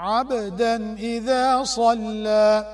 عبدا إذا صلى.